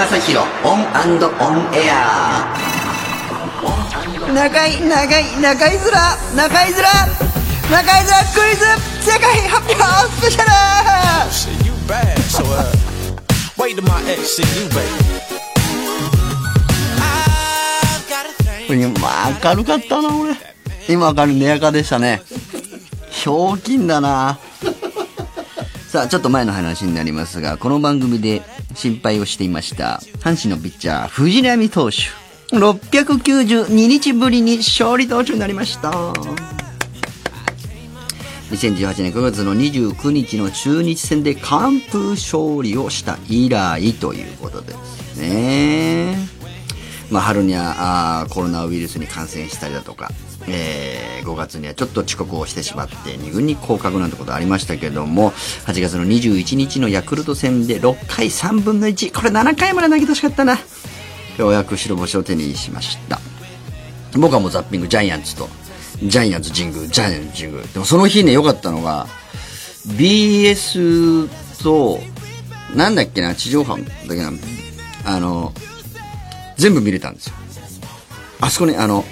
正宏オンオンエア中井長い中井面中井面中井面クイズ世界発表スペシャル Shit, you bad, so uh, wait till my ex see you, baby. まあ明るかったな俺今明るい寝やかでしたねひょうきんだなさあちょっと前の話になりますがこの番組で心配をしていました。阪神のピッチャー藤浪投手。692日ぶりに勝利投手になりました。2018年9月の29日の中日戦で完封勝利をした以来ということですね。まあ、春にはあコロナウイルスに感染したりだとか、えー5月にはちょっと遅刻をしてしまって2軍に降格なんてことありましたけども8月の21日のヤクルト戦で6回3分の1これ7回まで投げてほしかったな。ようやく白星を手にしました。僕はもうザッピングジャイアンツとジャイアンツ神宮ジャイアンツ神宮。でもその日ね良かったのが BS となんだっけな地上波だっけなあの全部見れたんですよあそこねあの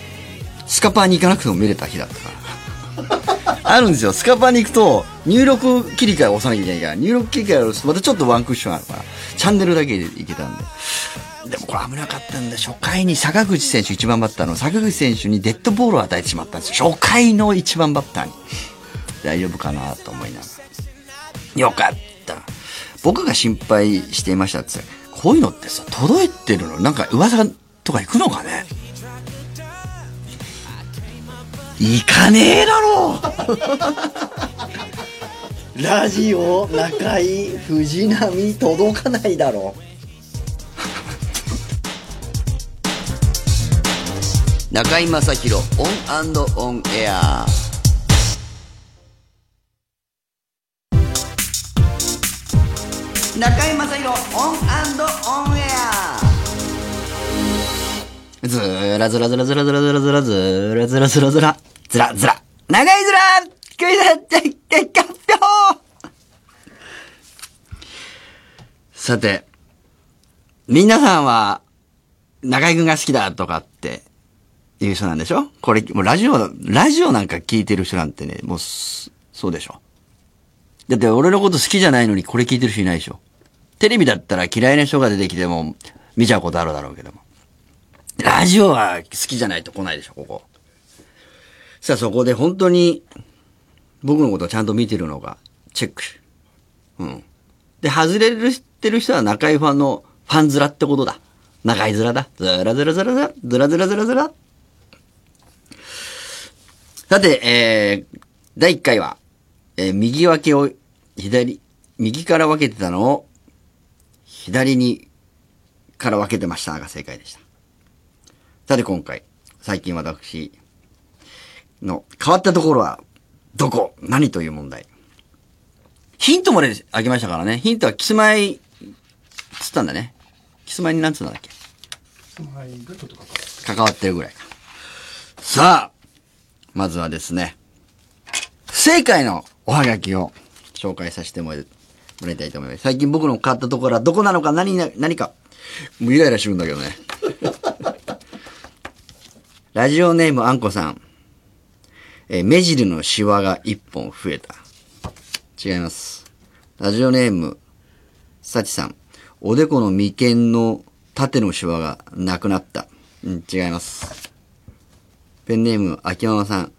スカパーに行かなくても見れた日だったから あるんですよスカパーに行くと入力切り替えを押さなきゃいけないから入力切り替えを押すとまたちょっとワンクッションあるからチャンネルだけでいけたんででもこれ危なかったんだ。初回に坂口選手一番バッターの坂口選手にデッドボールを与えてしまったんですよ。初回の一番バッターに。大丈夫かなと思いながら。よかった。僕が心配していましたってこういうのってさ、届いてるの？なんか噂とか行くのかね？行かねえだろ！ラジオ中井藤波届かないだろ。中井正広オンオンエア中井正広オンオンエアずーらずらずらずらずらずらずらずらずらずらずらずらずら長いずらクイズ結果発表。さて皆さんは中井くんが好きだとかっていう人なんでしょ？これ、もうラジオ、ラジオなんか聞いてる人なんてね、もう、そうでしょ。だって俺のこと好きじゃないのにこれ聞いてる人いないでしょ。テレビだったら嫌いな人が出てきても見ちゃうことあるだろうけども。ラジオは好きじゃないと来ないでしょ、ここ。さあそこで本当に僕のことをちゃんと見てるのか、チェック。うん。で、外れるってる人は中井ファンのファン面ってことだ。中井面だ。ずらずらずらずら、ずらずらずらずら。さて、えー、第1回は、えー右分けを左、右から分けてたのを、左に、から分けてましたが正解でした。さて今回、最近私の変わったところは、どこ？何という問題？ヒントまであげましたからね。ヒントはキスマイ、つったんだね。キスマイになんつうんだっけ？関わってるぐらいか。さあ、まずはですね、不正解のおはがきを紹介させてもらいたいと思います。最近僕の変わったところはどこなのか何な、何か、もうイライラしてるんだけどね。ラジオネームあんこさん。えー目尻のシワが一本増えた。違います。ラジオネーム、さちさん。おでこの眉間の縦のシワがなくなった。うん、違います。ペンネーム、秋ママさん。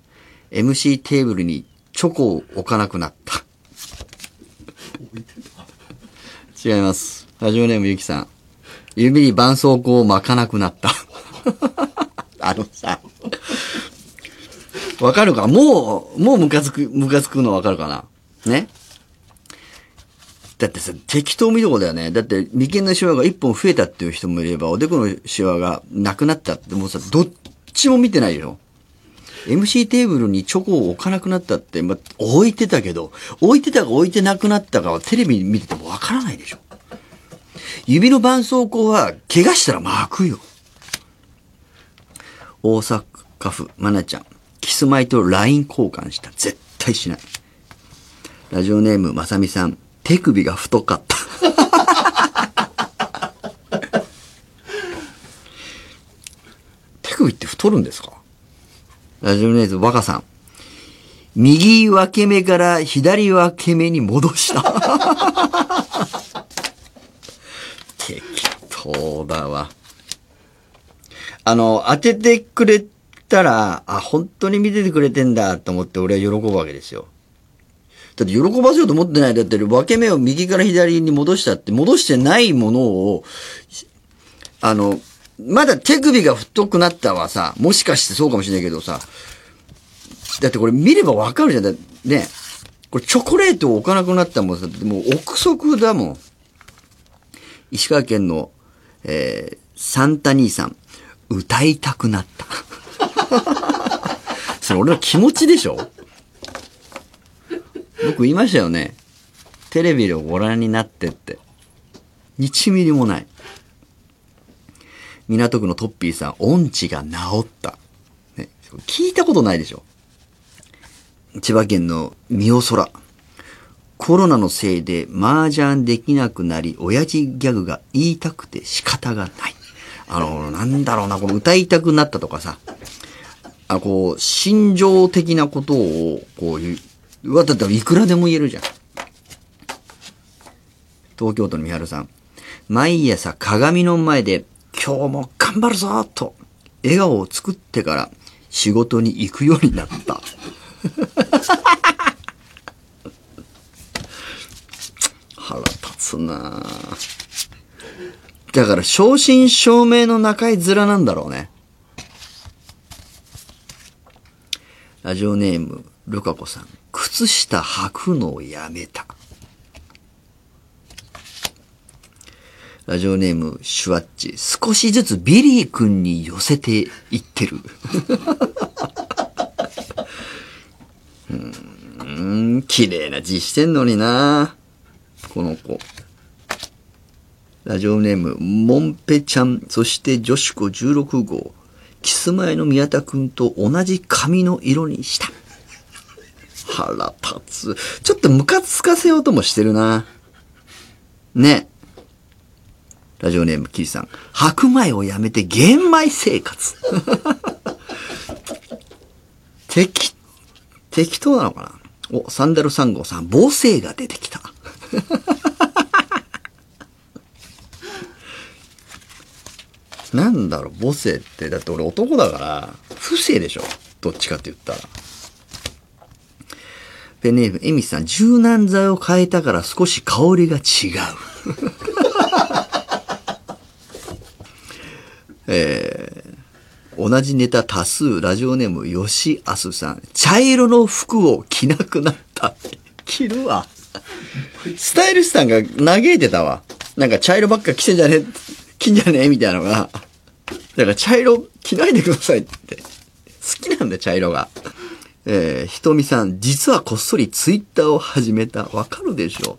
MC テーブルにチョコを置かなくなった。違います。ラジオネームゆきさん。指に絆創膏を巻かなくなった。あのさ。わかるか？もう、もうムカつく、ムカつくのわかるかな？ね？だってさ、適当見るこだよね。だって、眉間のシワが一本増えたっていう人もいれば、おでこのシワがなくなったって、もうさ、どっちも見てないよ。MC テーブルにチョコを置かなくなったって、まあ、置いてたけど、置いてたか置いてなくなったかはテレビ見ててもわからないでしょ。指の絆創膏は、怪我したら巻くよ。大阪府、まなちゃん。キスマイと LINE 交換した。絶対しない。ラジオネーム、まさみさん。手首が太かった。手首って太るんですか？ラジオネーズ若さん。右分け目から左分け目に戻した。適当だわ。あの、当ててくれたら、あ、本当に見ててくれてんだと思って俺は喜ぶわけですよ。だって喜ばせようと思ってない。だって分け目を右から左に戻したって、戻してないものを、あの、まだ手首が太くなったはさ、もしかしてそうかもしれないけどさ、だってこれ見ればわかるじゃん。だね。これチョコレートを置かなくなったもんさ、もう憶測だもん。石川県の、えー、サンタ兄さん、歌いたくなった。それ俺の気持ちでしょ？僕言いましたよね。テレビでご覧になってって。1ミリもない。港区のトッピーさん、音痴が治った。ね、聞いたことないでしょ。千葉県の三尾空。コロナのせいで麻雀できなくなり、親父ギャグが言いたくて仕方がない。あの、なんだろうな、この歌いたくなったとかさ、あこう、心情的なことを、こういう、うわ、だったらいくらでも言えるじゃん。東京都の三春さん。毎朝鏡の前で、今日も頑張るぞと、笑顔を作ってから仕事に行くようになった。腹立つなだから正真正銘の中居面なんだろうね。ラジオネーム、ルカ子さん。靴下履くのをやめた。ラジオネーム、シュワッチ。少しずつビリー君に寄せていってる。うん、綺麗な字してんのになこの子。ラジオネーム、モンペちゃん、そして女子子16号。キス前の宮田くんと同じ髪の色にした。腹立つ。ちょっとムカつかせようともしてるな。ね。ラジオネーム、キリさん。白米をやめて玄米生活。適、適当なのかな？お、サンダル3号さん、母性が出てきた。なんだろう、母性って、だって俺男だから、不正でしょ？どっちかって言ったら。ペンネーム、エミさん、柔軟剤を変えたから少し香りが違う。えー、同じネタ多数、ラジオネーム、ヨシアスさん、茶色の服を着なくなった。着るわ。スタイリストさんが嘆いてたわ。なんか茶色ばっか着てんじゃねえ、着んじゃねえみたいなのが。だから茶色着ないでくださいって。好きなんだよ、茶色が。えー、ひとみさん、実はこっそりツイッターを始めた。わかるでしょ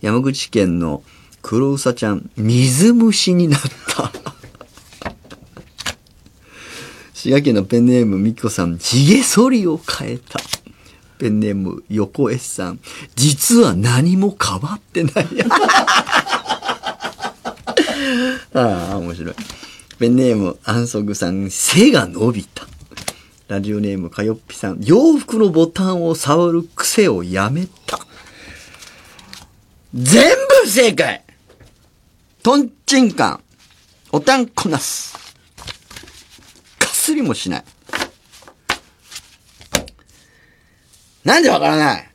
山口県の黒うさちゃん、水虫になった。滋賀県のペンネームみこさん、髭剃りを変えた。ペンネーム横 S さん、実は何も変わってない。ああ、面白い。ペンネーム安息さん、背が伸びた。ラジオネームかよっぴさん、洋服のボタンを触る癖をやめた。全部正解トンチンカン、おたんこなす。すりもしない。なんでわからない？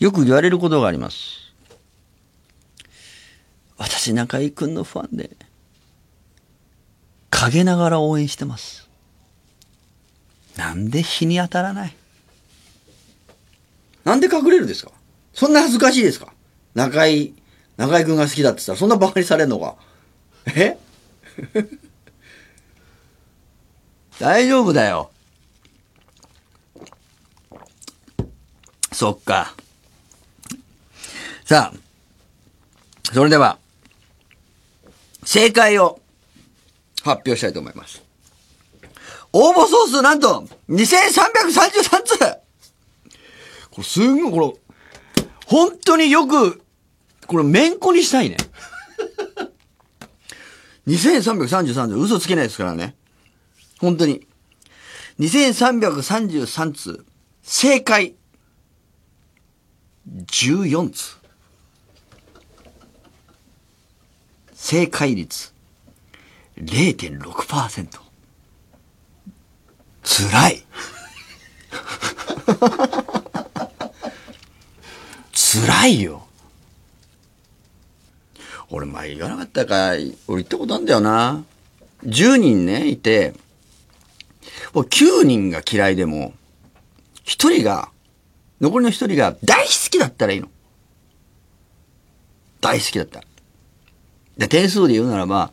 よく言われることがあります。私、中井くんのファンで、陰ながら応援してます。なんで日に当たらない？なんで隠れるですか？そんな恥ずかしいですか？中井、中井くんが好きだって言ったらそんな馬鹿にされんのか？え？大丈夫だよ。そっか。さあ、それでは、正解を発表したいと思います。応募総数なんと2333通これすんごい、これ、本当によく、これ、めんこにしたいね。2333通、嘘つけないですからね。本当に。2333通、正解、14通。正解率、0.6%。辛い。辛いよ。俺前言わなかったか、俺言ったことあるんだよな。10人ね、いて、もう9人が嫌いでも、1人が、残りの1人が大好きだったらいいの。大好きだった。で、点数で言うならば、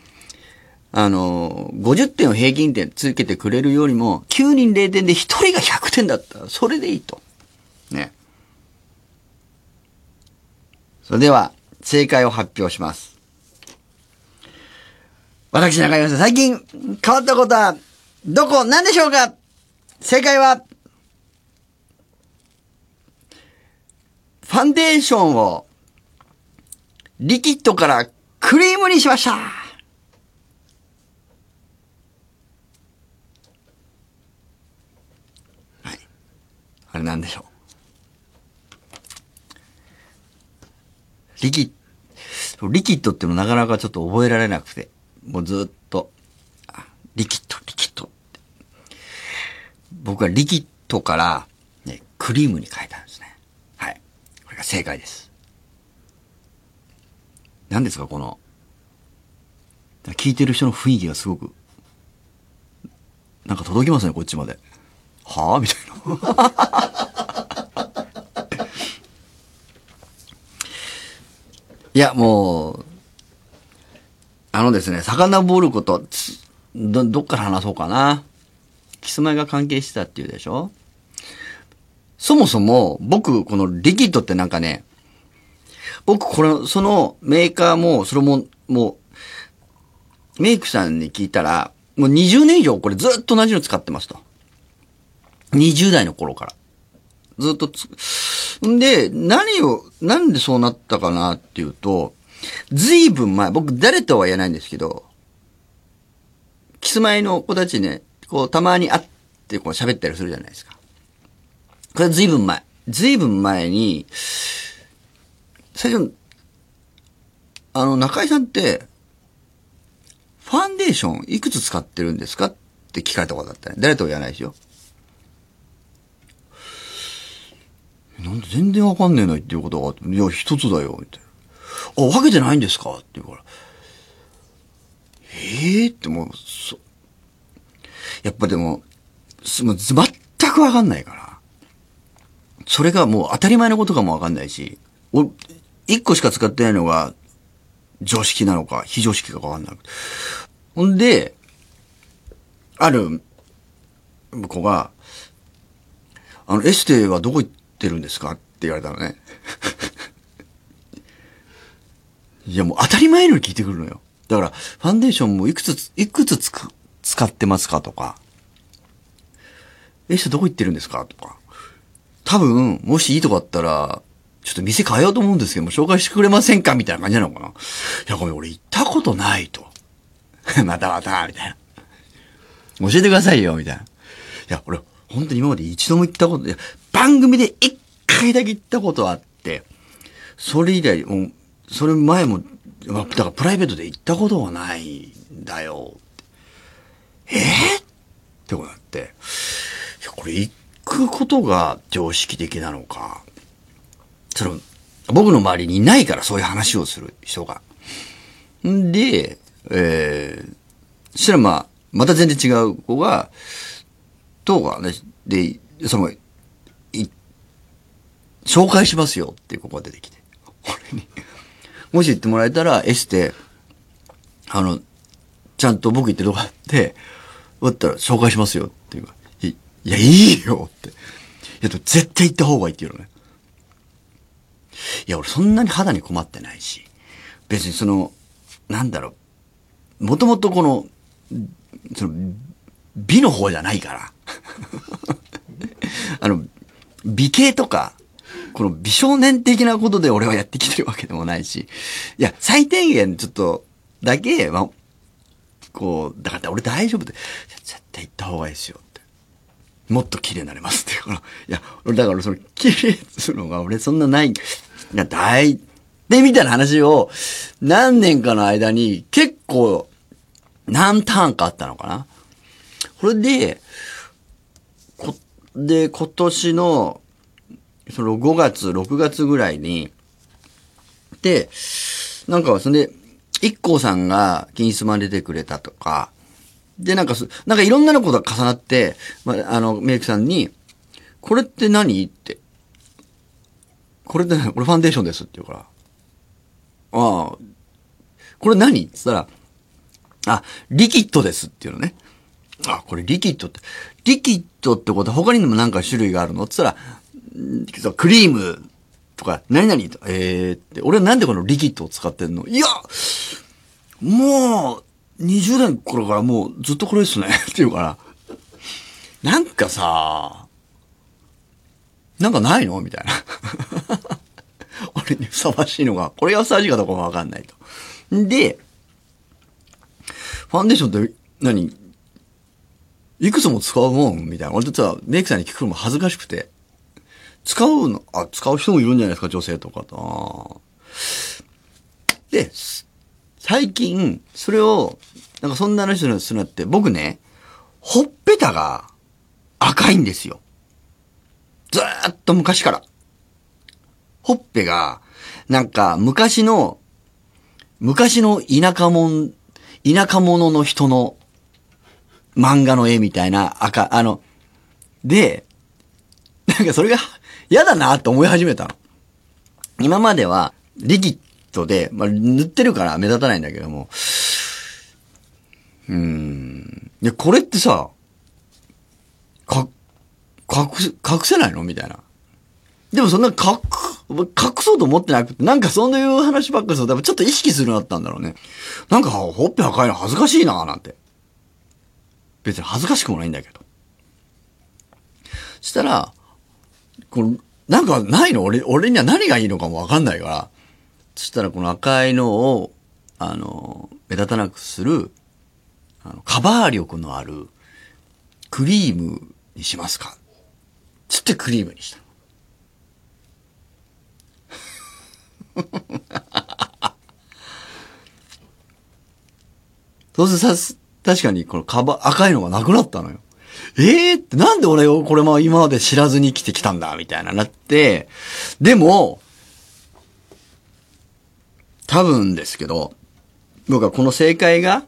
あの、50点を平均点つけてくれるよりも、9人0点で1人が100点だったら、それでいいと。ね。それでは、正解を発表します。私中山さん、最近変わったことは、どこ、何でしょうか？正解は、ファンデーションを、リキッドからクリームにしましたはい。あれ何でしょう？リキッ、リキッドっていうのなかなかちょっと覚えられなくて、もうずっと、リキッド、リキッドって。僕はリキッドから、ね、クリームに変えたんですね。はい。これが正解です。何ですか、この、聞いてる人の雰囲気がすごく、なんか届きますね、こっちまで。はぁみたいな。いや、もう、あのですね、遡ること、ど、どっから話そうかな。キスマイが関係してたっていうでしょそもそも、僕、このリキッドってなんかね、僕、これ、そのメーカーも、それも、もう、メイクさんに聞いたら、もう20年以上これずっと同じの使ってますと。20代の頃から。ずっとつ、んで、何を、なんでそうなったかなっていうと、ずいぶん前、僕誰とは言えないんですけど、キスマイの子たちね、こう、たまに会ってこう喋ったりするじゃないですか。これはずいぶん前。ずいぶん前に、最初、あの、中井さんって、ファンデーションいくつ使ってるんですかって聞かれたことだったね。誰とは言わないですよ。なんで全然わかんねえなっていうことがあって、いや、一つだよ、みたいな。あ、分けてないんですか？って言うから。ええってもう、そ、やっぱでも、すもう全くわかんないから。それがもう当たり前のことかもわかんないし、お、一個しか使ってないのが、常識なのか、非常識かわかんなくて。ほんで、ある子が、あの、エステはどこ行ってるんですか？って言われたのね。いや、もう当たり前のように聞いてくるのよ。だから、ファンデーションもいくつ、いくつつく使ってますかとか、エステどこ行ってるんですか？とか。多分、もしいいとこあったら、ちょっと店変えようと思うんですけども、紹介してくれませんか？みたいな感じなのかな。いや、ごめん、俺行ったことないと。またまた、みたいな。教えてくださいよ、みたいな。いや、俺、本当に今まで一度も行ったこと、番組で一回だけ行ったことあって、それ以来、もう、それ前も、だからプライベートで行ったことがないんだよ。えー、ってことになって、これ行くことが常識的なのか。その、僕の周りにいないからそういう話をする人が。んで、えー、そしたらまあ、また全然違う子が、とがね、で、その、い、紹介しますよっていう子が出てきて。俺に、もし言ってもらえたら、エステ、あの、ちゃんと僕言ってるとこあって、だったら紹介しますよっていうか、いや、いいよって。いや、絶対行った方がいいっていうのね。いや、俺そんなに肌に困ってないし、別にその、なんだろう、もともとこの、その、美の方じゃないから。あの、美形とか、この美少年的なことで俺はやってきてるわけでもないし、いや、最低限ちょっと、だけ、まあ、こう、だから俺大丈夫で、いや絶対行った方がいいですよって。もっと綺麗になれますって、いや、俺だからその綺麗するのが俺そんなない、いや、大、で、みたいな話を、何年かの間に結構、何ターンかあったのかな。これで、こ、で、今年の、その5月、6月ぐらいに、で、なんか、そんで、一 k さんが金スマ出てくれたとか、で、なんかす、なんかいろんなのことが重なって、まあ、あの、メイクさんに、これって何？って。これって何？これファンデーションですって言うから。ああ、これ何？って言ったら、あ、リキッドですっていうのね。あ、これリキッドって、リキッドってことは他にもなんか種類があるの？って言ったら、クリームとか、何々と、えーって、俺はなんでこのリキッドを使ってんの？いや、もう、20代の頃からもうずっとこれですね。って言うから、なんかさ、なんかないの？みたいな。俺にふさわしいのが、これがふさわしいかどうかもわかんないと。で、ファンデーションって何？いくつも使うもんみたいな。俺とはメイクさんに聞くのも恥ずかしくて。使うの、あ、使う人もいるんじゃないですか、女性とかと。で、最近、それを、なんかそんな話するなって、僕ね、ほっぺたが赤いんですよ。ずーっと昔から。ほっぺが、なんか昔の、昔の田舎もん、田舎者の人の漫画の絵みたいな赤、あの、で、なんかそれが嫌だなって思い始めたの。今まではリキッドで、まあ、塗ってるから目立たないんだけども、うん。いや、これってさ、か、隠、隠せないの？みたいな。でもそんな隠、隠そうと思ってなくて、なんかそういう話ばっかりすると、ちょっと意識するようになったんだろうね。なんか、ほっぺ赤いの恥ずかしいななんて。別に恥ずかしくもないんだけど。そしたら、この、なんかないの？俺、俺には何がいいのかもわかんないから。そしたらこの赤いのを、あの、目立たなくする、あの、カバー力のある、クリームにしますかつってクリームにした。そうするとさ、確かにこのカバー、赤いのがなくなったのよ。ええー、ってなんで俺をこれも今まで知らずに生きてきたんだみたいななって、でも、多分ですけど、僕はこの正解が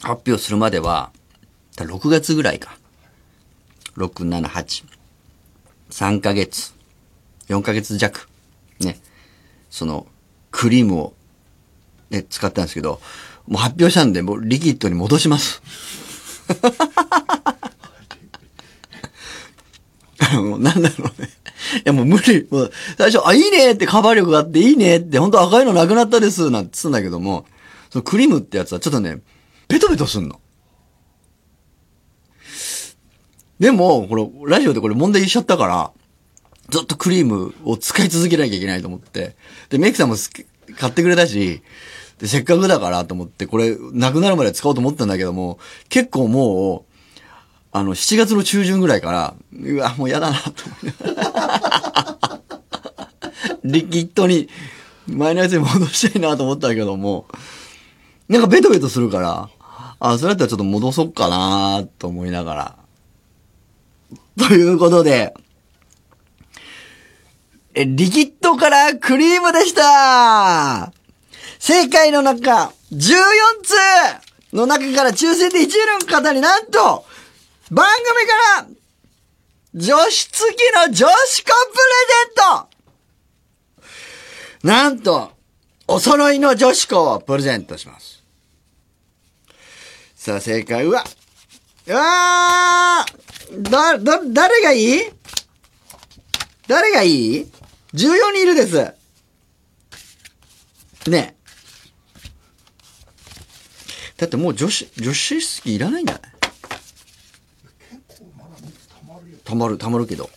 発表するまでは、6月ぐらいか。6、7、8。3ヶ月。4ヶ月弱。ね。その、クリームを、ね、使ったんですけど、もう発表したんで、もうリキッドに戻します。もうなんだろうね。いやもう無理。もう最初、あ、いいねってカバー力があっていいねって、本当赤いのなくなったです、なんて言ってたんだけども、そのクリームってやつはちょっとね、ベトベトすんの。でも、これ、ラジオでこれ問題しちゃったから、ずっとクリームを使い続けなきゃいけないと思って。で、メイクさんも買ってくれたし、で、せっかくだからと思って、これ、なくなるまで使おうと思ったんだけども、結構もう、あの、7月の中旬ぐらいから、うわ、もう嫌だな、と思って。リキッドに、前のやつに戻したいなと思ったけども、なんかベトベトするから、あ、それだったらちょっと戻そっかなと思いながら。ということで、え、リキッドからクリームでした正解の中、14通の中から抽選で1位の方になんと、番組から、女子付きの女子コプレゼントなんと、お揃いの女子校をプレゼントします。さあ、正解は、うわーだ、だ、誰がいい？誰がいい ?14 人いるです。ねだってもう女子、女子式いらないんじゃない？たまる、たまるけど。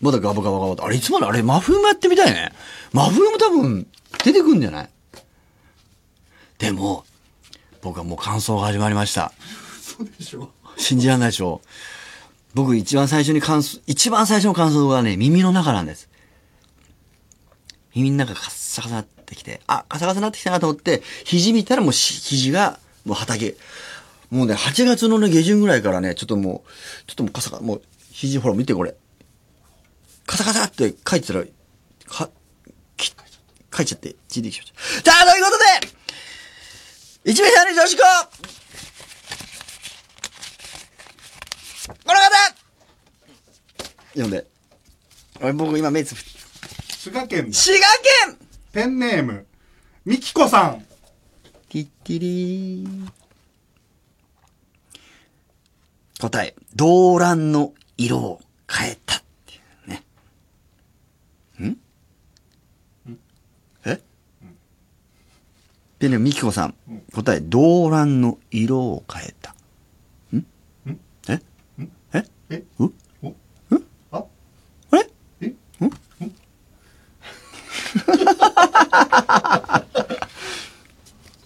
まだガバガバガバって。あれ、いつまであれ、真冬もやってみたいね。真冬も多分、出てくんじゃない？でも、僕はもう感想が始まりました。そうでしょ信じられないでしょ僕一番最初に感想、一番最初の感想がね、耳の中なんです。耳の中カッサカサってきて、あ、カサカサになってきたなと思って、肘見たらもうし肘が、もう畑。もうね、8月のね、下旬ぐらいからね、ちょっともう、ちょっともうカサカサ、もう、肘ほら見てこれ。カサカサって書いてたら、か、き、書いちゃって、血できちゃった。さあ、ということで、一名さんに女子校この方読んで。俺僕今目つぶ滋賀県滋賀県ペンネームみきこさん。ティッティリ。ー答え、動乱の色を変えたっていうね。ん？えペンネームみきこさん。答え、動乱の色を変えた。ん？ん。え？え？え？うおああれえ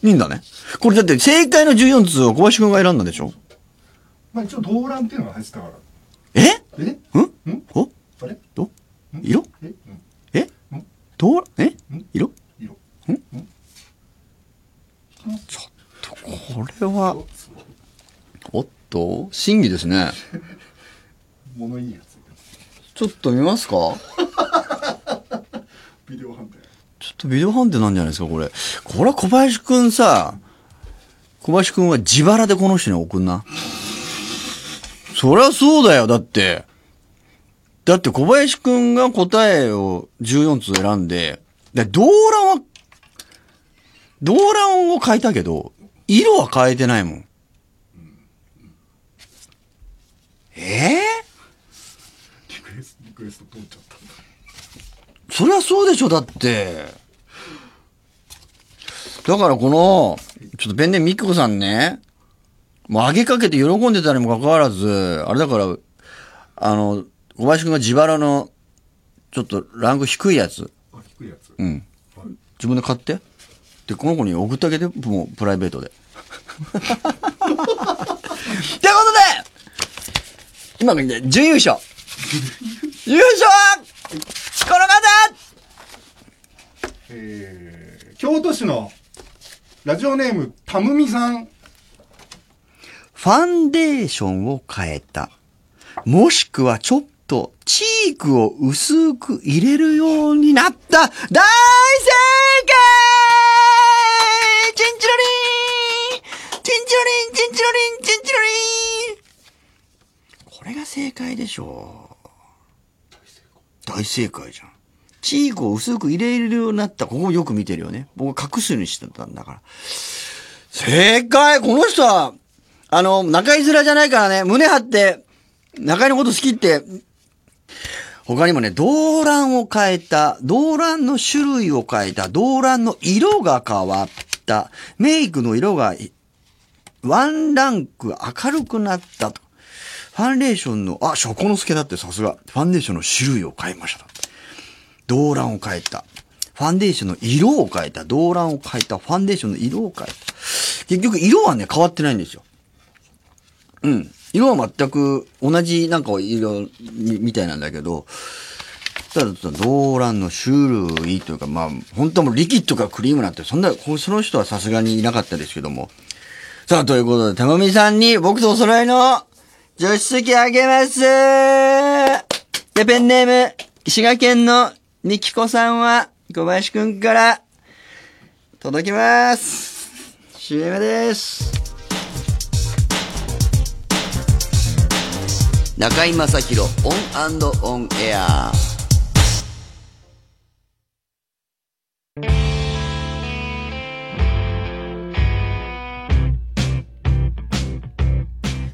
いいんだね。これだって正解の14通を小林くんが選んだでしょ？まあ一応動乱っていうのが入ってたから。え？え？ん？ん？お？あれ？ど？色？え？うん？え？ん？どう？え？ん？色？色。これは、おっと審議ですね。物いいやつ。ちょっと見ますかビデオ判定ちょっとビデオ判定なんじゃないですか、これ。これは小林くんさ、小林くんは自腹でこの人に送んな。そりゃそうだよ、だって。だって小林くんが答えを14つ選んで、で、動乱は、動乱を変えたけど、色は変えてないもん。ええリクエストリクエスト通っちゃったんだそりゃそうでしょ、だって。だからこの、ちょっとペンネミキコさんね、もう上げかけて喜んでたにもかかわらず、あれだから、あの、小林くんが自腹の、ちょっとランク低いやつ、あ低いやつうん。自分で買って。で、この子に送ってあげて、もうプライベートで。ということで、今がね、準優勝。優勝は、この方えー、京都市のラジオネームたむみさんファンデーションを変えた。もしくはちょっとチークを薄く入れるようになった。大正解チンチロリンチンチロリンチンチロリンチンチロリンこれが正解でしょう。大正解じゃん。チークを薄く入れるようになった。ここよく見てるよね。僕隠すようにしてたんだから。正解この人は、あの、中居面じゃないからね、胸張って、中居のこと好きって、他にもね、動乱を変えた、動乱の種類を変えた、動乱の色が変わった、メイクの色が、ワンランク明るくなったと。ファンデーションの、あ、ショコノスケだってさすが。ファンデーションの種類を変えました。動乱を変えた。ファンデーションの色を変えた。動乱を変えた。ファンデーションの色を変えた。結局、色はね、変わってないんですよ。うん。色は全く同じなんか色みたいなんだけど、ただ、動乱の種類というか、まあ、本当はもリキッドかクリームなんて、そんな、こうその人はさすがにいなかったですけども。さあ、ということで、たまみさんに僕とお揃いの助手席あげますで、ペンネーム、滋賀県のみきこさんは、小林くんから、届きます。CM です。中居正広 On And On Air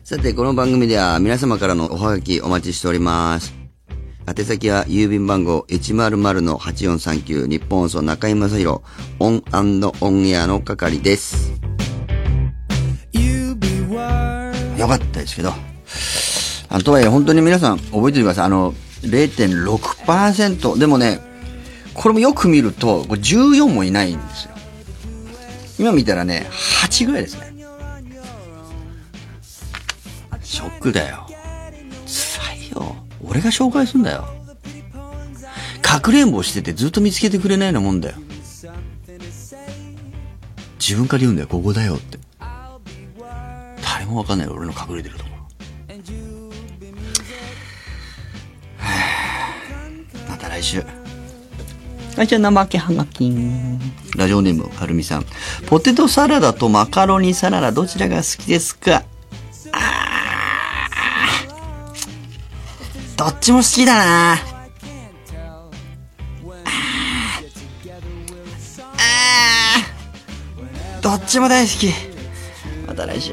さて、この番組では皆様からのおはがきお待ちしております。宛先は郵便番号100-8439ニッポン放送中居正広オンオンエアの係です。よかったですけど。あの、とはいえ本当に皆さん覚えておいてください。あの、0.6%。でもね、これもよく見ると、これ14もいないんですよ。今見たらね、8ぐらいですね。ショックだよ。俺が紹介すんだよ。かくれんぼしててずっと見つけてくれないようなもんだよ。自分から言うんだよ、ここだよって。誰もわかんないよ俺の隠れてるとこ また来週。来週生けはがきラジオネーム、はるみさん。ポテトサラダとマカロニサラダどちらが好きですか？っちも好きだなああどっちも大好き。また来週。